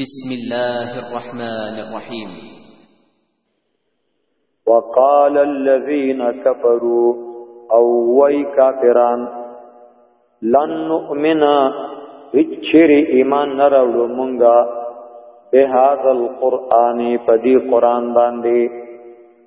بسم الله الرحمن الرحيم وقال الذين كفروا او وای کافران لن نؤمنا هچری ایمان نراوړو مونږه به هاذ القرآن پدی قرآن باندې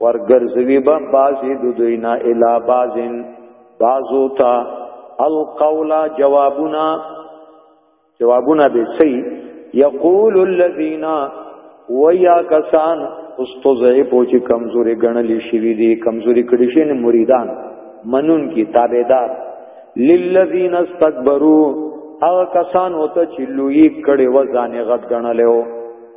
ورګرځوي به بازي د دوی نه الا بازن بازو تا القول جوابنا جوابنا به سي يقول الذين ويا کسان استوزه پوچی کمزوري غنلی شوی دي کمزوري کړي شي نه مریدان منون کی تابعدار للذین استكبروا هغه کسان وته چې لوی کړي و ځانې غټ غنلو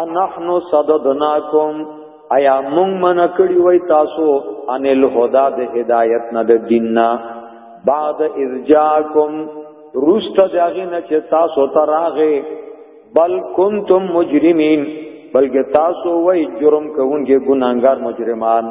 انحنو صددناکم ایا مونږ من کړی وای تاسو ان الهدى د هدایت نه د دین نه بعد ارجاکم روست داغی نه چې تاسو تراغه بل کنتم مجرمین بلکې تاسو وای جرم کوونکي ګناګار مجرمان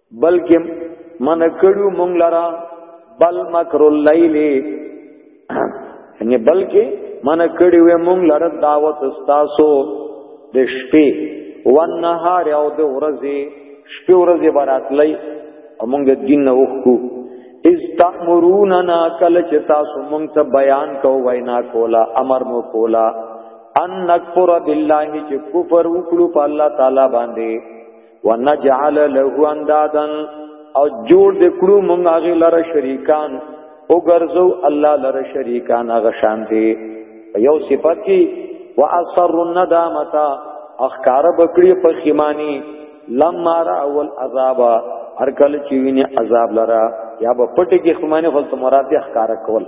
بلکې من کړو مونږ لرا بل مکر الليل یعنی بلکې من کړو مونږ لرا دعوت استاسو د شپې ونهار او د ورځې شپې ورځې براتلای او مونږ د دین نه وښکو از تامروننا کل چې تاسو مونږ ته بیان کو وینا کولا امر مو کولا ان نکفر بالله چې کفر وکړو په الله تعالی باندې ونجعل له اندادن او جوړ دې کړو مونږ هغه لره شریکان او ګرځو الله لره شریکان هغه شان دي یو صفات کی واثر الندامتا اخکار بکړي په خیمانی لما را اول عذاب هر کله چې ویني عذاب لره یا په پټ کې خمانه خپل مراد اخکار کول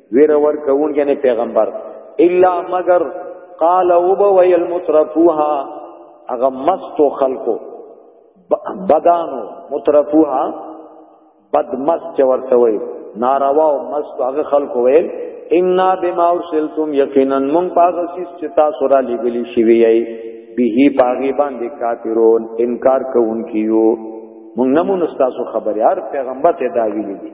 ویر ور کوون یعنی پیغمبر الا مگر قال وب ویل مترفوها اغه مستو خلقو بدانو مترفوها بدمست چورته وی ناروا او مست هغه خلق ویل ان بما ارسلتم یقینا من پاغسی چې تاسو را لګلی شی وی به پاغي باندې کافرون انکار کوونکیو مونږ نمون تاسو خبر یار پیغمبر ته دا ویلی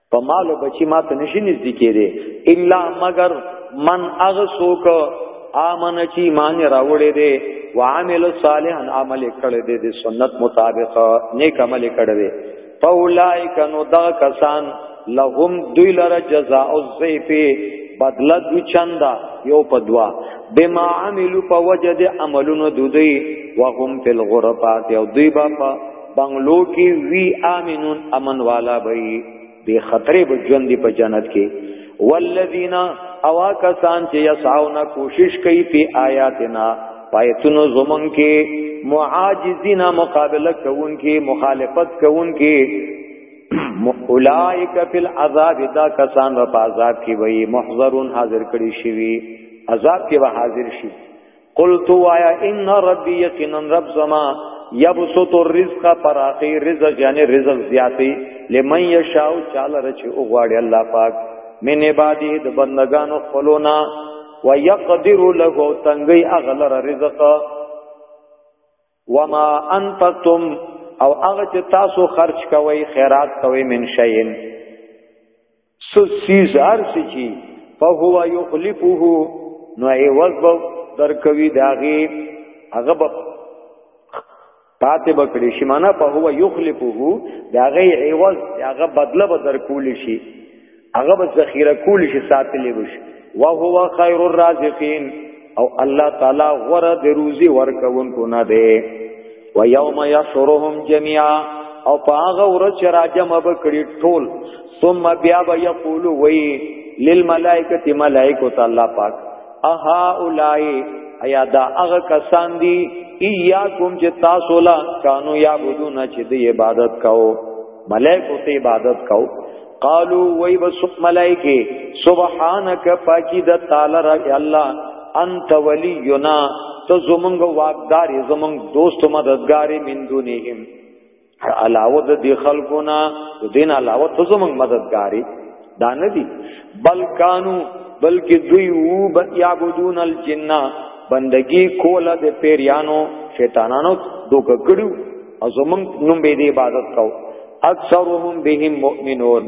په مال او بچی ما ته نشي نږدې کېده الا مگر من اغه سوک امن چی مان راوړې دي وعمل صالحا عمل کړې دي د سنت مطابق نیک عمل کړې دي فاولائک نو دا کسان لهم دوی لره جزاء الضیف بدل دو چندا یو په دوا بما عملو په وجد عملونو دوی وهم فی الغرفات او دوی با بنگلو کې وی امنون امن والا به به خطرې به ژوند په جنت کې والذین اوا کسان چې یسعون کوشش کوي په آیاتنا پایتونو زمون کې معاجزین مقابله کوون کې مخالفت کوون کې اولائک فی العذاب دا کسان په عذاب کې وي محضرون حاضر کړي شي عذاب کې به حاضر شي قلت وایا ان ربی یقینا رب زما یبسط الرزق فراقی رزق یعنی رزق زیاتی لمن یشاء چاله رچ او غواړي الله پاک من عباده د بندگانو خپلونا ويقدر له تنگي اغلر رزق وما انفقتم او هغه چې تاسو خرج کوئ خیرات کوئ من شیئن سسیز هر څه چې فهو یخلفه نو ای وزب درکوي داغي هغه به پاتې بکړي شي معنا فهو یخلفه داغي ای وز هغه بدله به درکول شي هغه به ذخیره کول شي ساتلی وشي وهو خیر الرازقین او الله تعالی غره د روزي ورکوونکو نه دی و یوم یشرهم جميعا او په هغه ورځ چې راجم به کړي ټول ثم بیا به یقول وی للملائکه ملائکه تعالی پاک اها اولای ایا دا هغه کسان دي ایاکم چې تاسو لا کانو یعبدون چې دی عبادت کاو ملائکه ته عبادت کاو قالو وی بسوک ملائکی سبحانک پاکی دا تعالی را اللہ انت ولینا تو زمونگ واقداری زمونگ دوست مددگاری من دونیهم علاوه د دې خلکو نه د دین علاوه ته زمونږ مددګاری دا نه دي بلکانو بلکې دوی وو بس یعبدون الجن بندگی کوله د پیریانو شیطانانو دوک کړو او زمونږ نوم به دې عبادت کوو اکثرهم بهم مؤمنون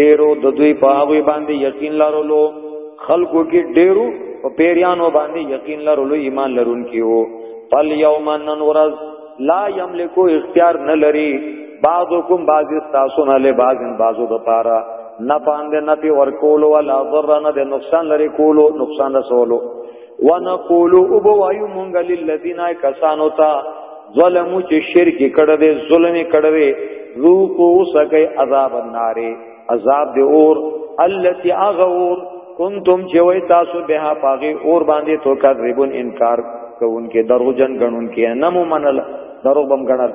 ډیرو د دوی په هغه باندې یقین لرلو خلقو کې ډیرو په پیریانو باندې یقین لرلو ایمان لرونکي وو فل یوم ننورز لا یملکو اختیار نه لري بعضکم بعض تاسو نه له بعضن بعضو د پاره نه پاند نه پی ورکول ولا ضرر نه د نقصان لري کولو نقصان رسولو ونقول او بوایو مونږ للذین کسانو ته ظلمو چې شرک کړه دې ظلم کړه دې ذوقو سکه عذاب النار عذاب دې اور التي اغور کنتم چې وای تاسو به پاغي اور باندې تو کذبون انکار کوونکې دروغجن غنونکې نه مو منل دروغ بم غنل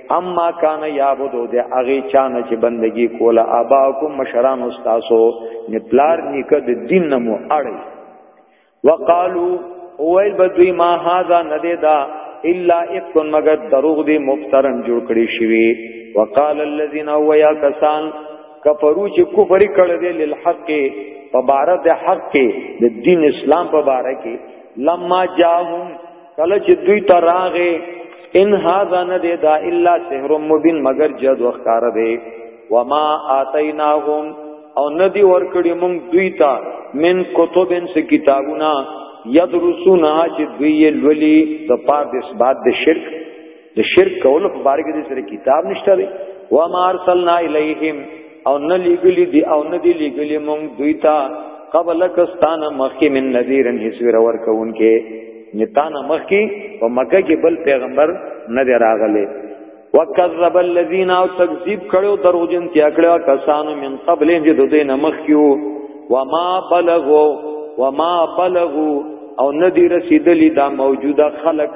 اما کان یعبدو د هغه چانه چې بندگی کوله اباکم مشران استاسو نه پلار نیکه د دین نمو اړي وقالو اویل بدوی ما هاذا ندیدا الا اکن مگر دروغ دی مفترن جوړ کړی شوی وقال الذين هو يا کسان کفرو چې کفر کړه دی للحق په بار د حق کې د دین اسلام په بار کې لما جاءهم کله چې دوی ته راغې ان هاذا نه دی دا الا سحر مبین مگر جد وخکار دی وما اتیناهم او ندی ورکړي مونږ دوی ته من کتبن سے کتابونه یدرسونها چې دوی لولي د پاره د اثبات د شرک د شرک کولو په باره کې سره کتاب نشته دی و ما ارسلنا الیہم او نه لګلی دی او نه دی لګلی مونږ دوی ته قبل کستان مخکی من نذیرن هیڅ ور ور کون کې نتان مخکی په مکه کې بل پیغمبر نه دی راغلی وکذب الذین او تکذیب کړو دروژن تیا کړو کسانو من قبل چې د دین مخکیو وما بلغو وما بلغو او ندی رسیدلی دا موجوده خلق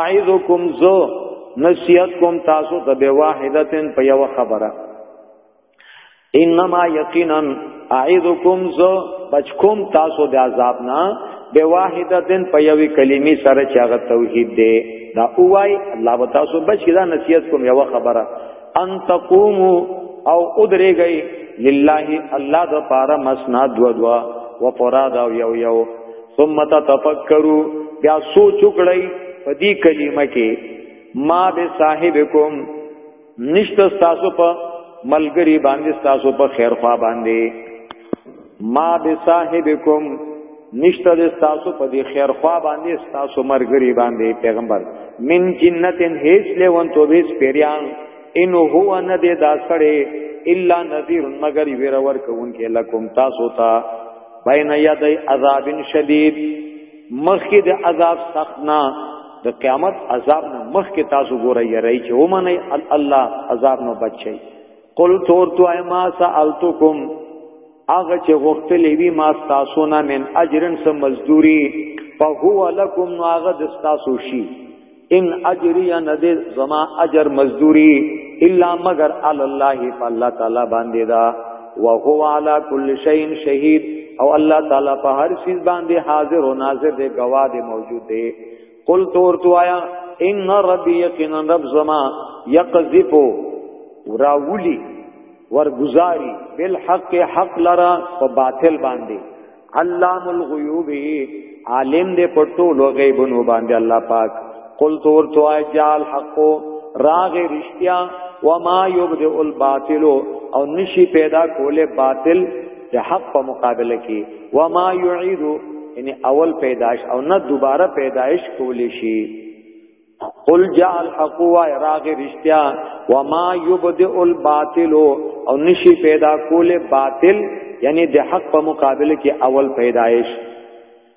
اعذکم زو نصیحت کوم تاسو ته به واحدتن په یو خبره انما یقینا اعذکم زو بچکم تاسو د عذاب نه به واحدتن په یوې کلمې سره چې هغه توحید دی دا اوای الله تاسو بچی دا نصیحت کوم یو خبره ان تقومو او ادرې گئی لله الله د پاره مسنا دو دو و فراد او یو یو ثم تفکروا بیا سوچ وکړی په دې کلمه کې ما به صاحبکم نشته تاسو په ملګری باندې تاسو په خیر خوا باندې ما بصاحبکم نشته د تاسو په دې خیر خوا باندې تاسو مرګري باندې پیغمبر من جنتن هیڅ لیوان تو بیس پیریان ان هو نه دې دا سړی الا نذیر مگر ویره ور کوونکې لکم تاسو ته بین یدی عذاب شدید مخکې د عذاب سخت نه د قیامت عذاب نه مخکې تاسو ګورئ یری چې ومنئ الله عذاب نه بچي قل تور تو ما سالتکم اغه چې غختلې وی ما تاسو نه من اجرن سم مزدوری فهو لکم ناغه د تاسو شي ان اجری نه دې زما اجر مزدوری الا مگر علی الله فالله تعالی باندې دا وهو علی کل شیء شهید او الله تعالی په هر چیز باندې حاضر او ناظر دی گواه دی موجود دی قل تور تو آیا ان ربی یقینا رب زما یقذفو راولی ورگزاری بالحق حق لرا په باطل باندې علام الغیوب عالم دې په ټولو غیبونو باندې الله پاک قل تور تو آیا جال حق راغ رشتیا وما یبدئ الباطل او نشی پیدا کوله باطل د حق په مقابله کې و ما يعيد یعنی اول پیدائش او نه دوباره پیدائش کولی شي قل جاء الحق و راغ رشتیا و ما يبدئ الباطل او نشي پیدا کوله باطل یعنی د حق په مقابله کې اول پیدائش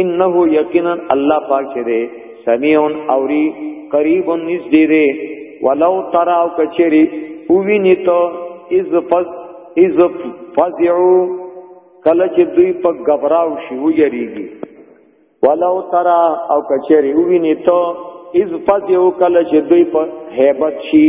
انه یقینا الله پاک چې دی سمیع اوری قریب نږدې دی ولو ترا او کچری او ویني ته از فز از فزعو کله چې دوی په غبراو شي ویریږي ولو ترا او کچری او ویني ته از فزعو کله چې دوی په hebat شي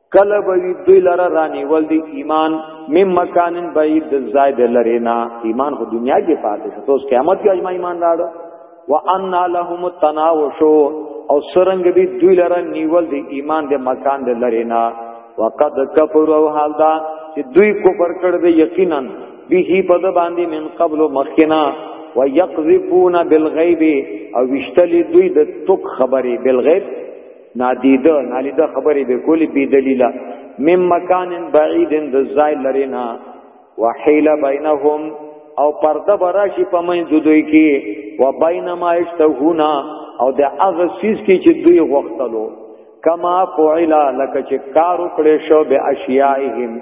کله به دوی لره رانی ول دی ایمان مم مکانن بعید د زائد لرینا ایمان خو دنیا کې پاتې شو توس قیامت کې اجماع ایمان راړو وان لهم التناوشو او سرنګ دی دوی لره نیول دی ایمان د مکان د لرینا وقد کفروا حال دا چې دوی کفر کړ دی یقینا به په د باندې من قبل مخکنا ويقذفون بالغیب او وشتلی دوی د توک خبرې بالغیب نادیده نالیده خبرې به کولی بی دلیلا مم مکان بعید د زای لرینا وحیل بینهم او پرده براشی پمن دوی کی و بین ما اشتهونا او د هغه سیس کی چې دوی غوښتلو کما فعلا لکه چې کار وکړې شو به اشیائهم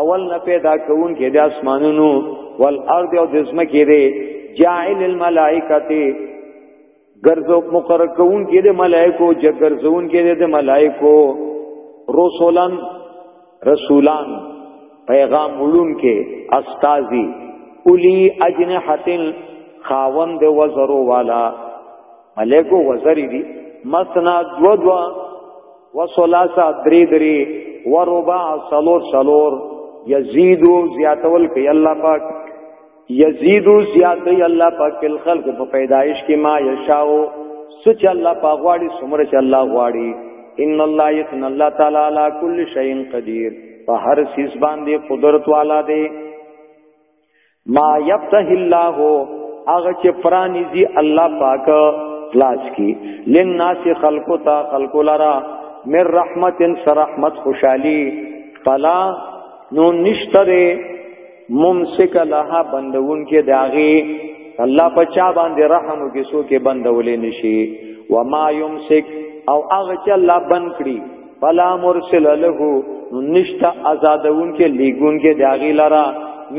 اول نه پیدا کون کې د اسمانونو والارض او د زمکه دی جاعل الملائکه ګرځو مقرر کون کې د ملائکو جګرځون کې د ملائکو رسولان رسولان پیغام وړون کې استاذي اولی اجنحتن خاوند وزرو والا ملائکو وزری دي مسنا دو دو وصلاصا دری دری وربع سلور سلور یزیدو زیاتول کوي الله پاک یزیدو زیاتوي الله پاک په خلق په پیدایش کې ما یشاو سچ الله پاک غواړي سمره چې الله غواړي ان الله یقن الله تعالی علی کل شیء قدیر په هر سیس باندې قدرت والا دی ما یفتح الله هغه چې پرانیزي الله پاک خلاص کی لناس خلق تا خلق لرا من رحمت سرحمت خوشحالی فلا نو نشتره ممسک لها بندون کې داغي الله پچا باندې رحم کې سو کې بندولې نشي وما يمسک او هغه چې الله بند کړی فلا مرسل له نشتا آزادون کې لیګون کې داغي لرا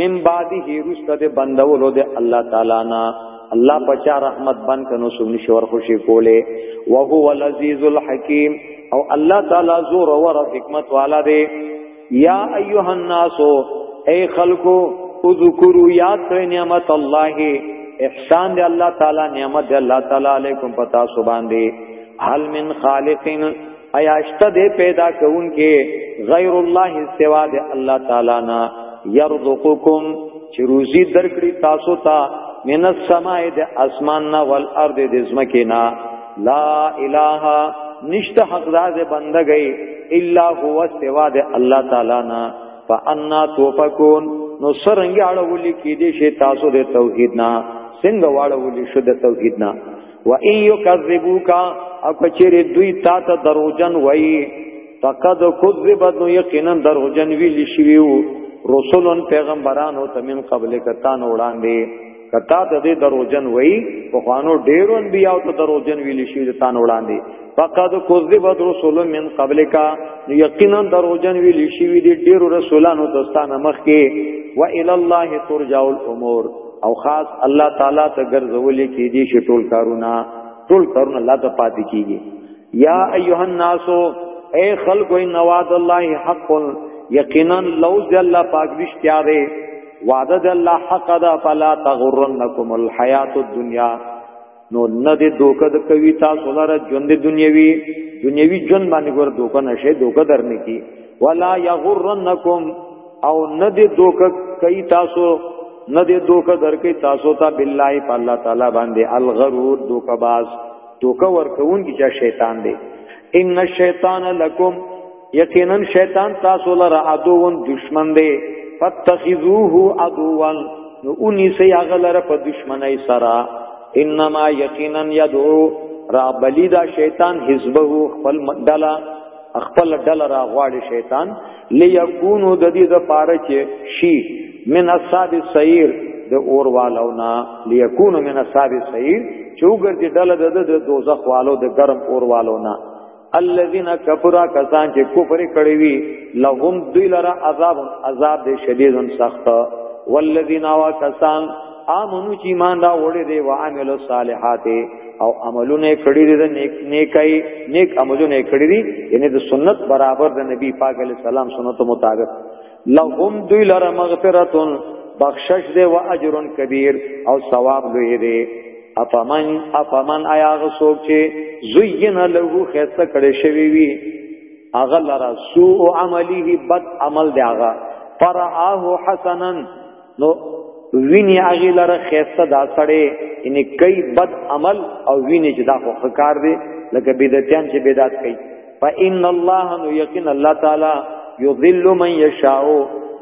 من بعده رسته د بندولو د الله تعالی نه الله پچا رحمت بن کنو سونی شور خوشی کوله وهو العزیز الحکیم او الله تعالی زور او حکمت والا دی یا ایها الناس اے خلقو اذکروا یاد کړئ نعمت الله احسان دی الله تعالی نعمت دی الله تعالی علیکم پتا سو باندې هل من خالقین ایاشت دے پیدا کون کے غیر اللہ سوا دے اللہ تعالی نا یرزقکم چې روزی درکړي تاسو ته من السماء د اسمان نه والارض د زمکه نه لا اله نشته حق ذات بندګي الا هو سوا د الله تعالی نه فانا توفقون نو سرنګ اړول کی دي شي تاسو د توحید نه څنګه واړول شو د توحید نه و ان یکذبوک او کچری دوی تا ته دروجن وای فقد کذبت نو یقینا دروجن ویل شویو رسولن پیغمبرانو تمن قبل کتان وړاندې کتا ته دې دروژن وای په خوانو ډیرو انبیاء ته دروژن ویل شي د تان وړاندې فقد کذبت رسول من قبلک یقینا دروژن ویل شي دې ډیرو رسولانو ته ستانه مخ کې و الی الله ترجع الامور او خاص الله تعالی ته ګرځولې کې دې شي ټول کارونه ټول کارونه الله ته پاتې کیږي یا ایها الناس اے خلق ان وعد الله حق یقینا لوز الله پاک رښتیا دی وعده د الله حق ده فلا تغرنکم الحیات الدنیا نو نه دې دوکه د کوي تاسو لاره ژوند دنیوي دنیوي ژوند باندې ګور دوکه نشه دوکه درنه کی ولا یغرنکم او نه دې دوکه کوي تاسو نه دې دوکه درکې تاسو ته بالله په الله تعالی باندې الغرور دوکه باز دوکه ورکون کی چې شیطان دی ان الشیطان لکم یقینا شیطان تاسو لره عدوون دشمن دی فتخذوه عدوان نو اونی سی هغه لره په دشمنی سره انما یقینا یدعو را بلی دا شیطان حزبه خپل ډلا خپل ډلا را غواړي شیطان لیکونو د دې د پاره چې شي من اصحاب السیر د اور والونا لیکونو من اصحاب السیر چوګر دې ډلا د دوزخ والو د ګرم اور والونا الذين كفروا کسان چې کفر کړی وي لهم دوی لره عذاب عذاب دې شدید سخت والذین وا کسان امنو چې ایمان دا وړي دي وعمل الصالحات او عملونه کړی دي نیک نیکای نیک عملونه کړی دي یعنی د سنت برابر د نبی پاک علی السلام سنت مطابق لهم دوی لره مغفرتون بخشش دی و اجرن کبیر او ثواب لوی دی افمن افمن آیا غسوک چې زین له خسته کړي شوی وی اغه لرا سوء عمله بد عمل دی اغه فرآه حسنا نو ویني هغه لره خيسته دا سړی ان کای بد عمل او ویني چې دا خو خکار دی لکه بدعتيان چې بدعت کوي فإن الله نو یقین الله تعالی یضل من یشاء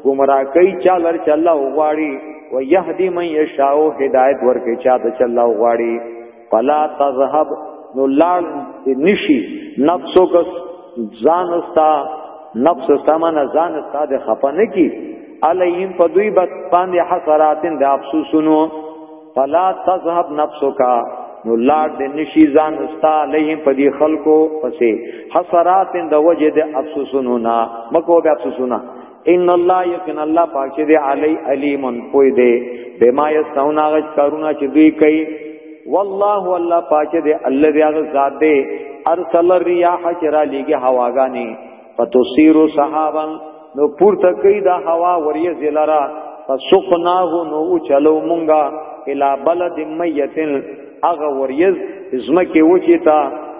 گمراه کوي چا لر چې الله وغواړي ويهدي من یشاء هدایت ورکړي چا ته چې الله وغواړي فلا تذهب نو لال نشي نفسو کس ځان استا نفس استا من ځان استا د خپه نه کی علیم په دوی بد باندې حسراتن د افسوسونو فلا تذهب نفسو کا نو لار دې نشي ځان استا علیم په دې خلکو پسې حسراتن د وجه د افسوسونو نا مکو به افسوسونه ان الله یقین الله پاک چې دی علی علیم پوی دی بما یسون هغه کارونه چې دوی کوي والله الله پاک دی الذی هغه ذات دی ارسل الرياح چرا لګي هواګانی فتصير صحابا نو پورته کوي دا هوا وریه زلرا فسقناه نو چلو مونږه الی بلد میتن اغه وریز زمکه وچیتا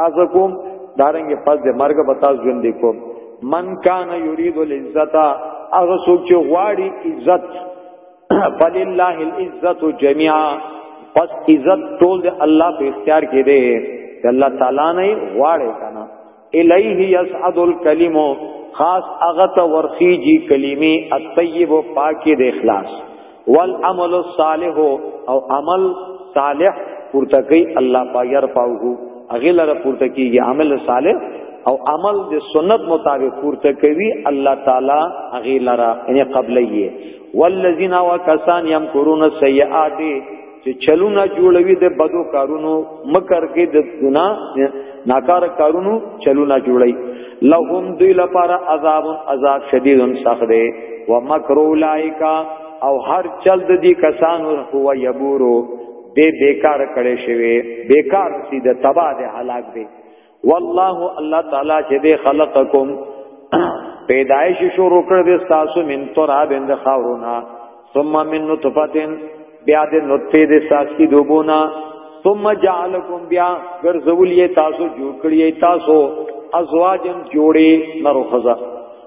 تاسو کوم دارنګ پس د مرګ به تاسو ژوند کوم من کان یرید العزت هغه څوک چې غواړي عزت فلله العزت جميعا پس عزت ټول د الله په اختیار کې دی چې الله تعالی نه غواړي کنه الیه یصعد الکلم خاص هغه ته ورخیږي کلمې الطیب پاکي د اخلاص والعمل الصالح او عمل صالح پورته کوي الله پاک يرفعه اغه لره پورته کیږي عمل صالح او عمل د سنت مطابق پورته کوي الله تعالی اغه لره ان قبليه والذین وکسان یمکرون السیئات چې چلونه جوړوي د بدو کارونو مکر کې د ګنا ناکار کارونو چلونه جوړي لهم دی لپاره عذاب عذاب شدید سخت دی ومکر اولایکا او هر چل د دې کسانو هو یبورو دې بیکار کړي شوی بیکار سي د تبا د هلاک دی والله الله تعالی چې دې خلقکم پیدایش شروع کړ دې تاسو من تراب اند خاورونا ثم من نطفه بیا دې نطفه دې ساسي دوبونا ثم جعلکم بیا ګرځول یې تاسو جوړ کړی تاسو ازواجن جوړې نرو خزا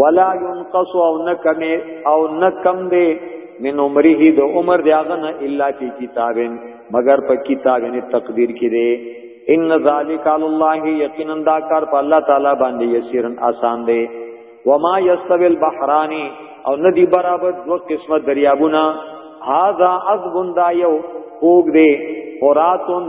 ولا ينقص او نکم او نکم دی من عمره د عمر دی هغه نه الا فی کتابن مگر په کتاب یعنی تقدیر کې دی ان ذالک علی الله یقینا دا کار په الله تعالی باندې یسیرن آسان دی وما یستوی البحران او ندی برابر دو قسمه دریابونه هاذا عذب دا یو اوګ دی فراتن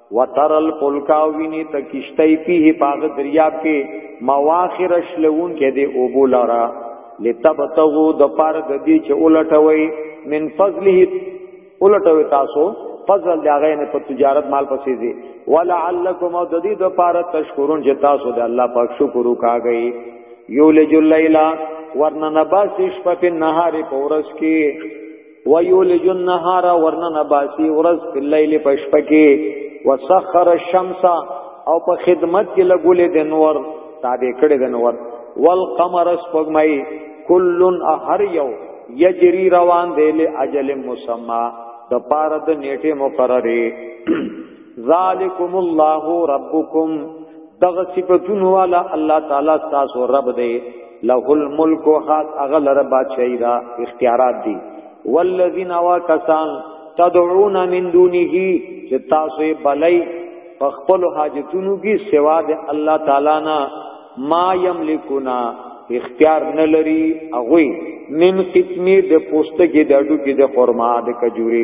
وترل پلکاو ویني ته کشتۍ پیه پاغ دریاب کې مواخر شلون کې دی او بولارا لتبتغو د پار د دې چې ولټوي من فضله ولټوي تاسو فضل دی هغه نه په تجارت مال پسې دی ولعلکم د دې د پار تشکرون چې تاسو د الله پاک شکر وکاږئ یولج اللیلا ورننه باسی شپه په نهار پورس کې ويولج النهار ورنن باسی ورز فی اللیل پشپکی وسخر الشمس او په خدمت کې لګولې د نور تابع کړي د نور والقمر سپګمای کلن هر یو یجری روان دی له اجل مسما د پاره د نیټه مقرره ذالکم الله ربکم دغه صفاتون والا الله تعالی تاسو رب دی له الملک خاص اغل رب چي دا اختیارات دي والذین واکسان تدعون من دونه چې تاسو بلای په خپل حاجتونو کې سوا د الله تعالی نه ما یملکونا اختیار نه لري اغوي من قسمه د پوستګي د اډو کې د خرما د کجوري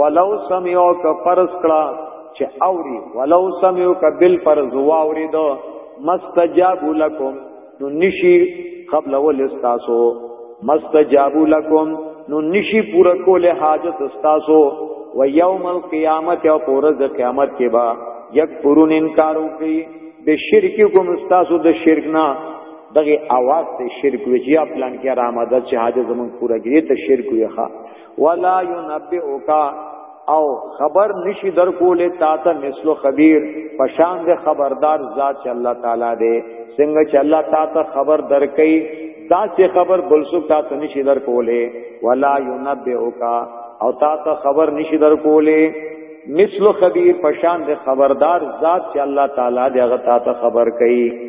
ولو سمعو ک فرض کړه چې اوري ولو سمعو ک بل فرض واوري دو مستجاب لكم نو نشي قبل ول استاسو مستجاب لكم نو نشي پورا کول حاجت استاسو و یوم القیامت او پورز قیامت کې با یک پرون انکار وکي به شرک کوم استاسو د شرک نه دغه आवाज ته شرک وی چې خپلان کې را مدد چې حاجت زمون پورا کړي ته شرک وی ښا ولا ينبئك او خبر نشي در کوله تا ته مثلو خبير پشان دې خبردار ذات چې الله تعالی دې څنګه چې الله تا ته خبر درکې دا چې خبر بل څوک تا ته نشي در کوله ولا ينبئك او تا ته خبر نشي در کوله مثلو خبير پشان دې خبردار ذات چې الله تعالی دې هغه تا ته خبر کوي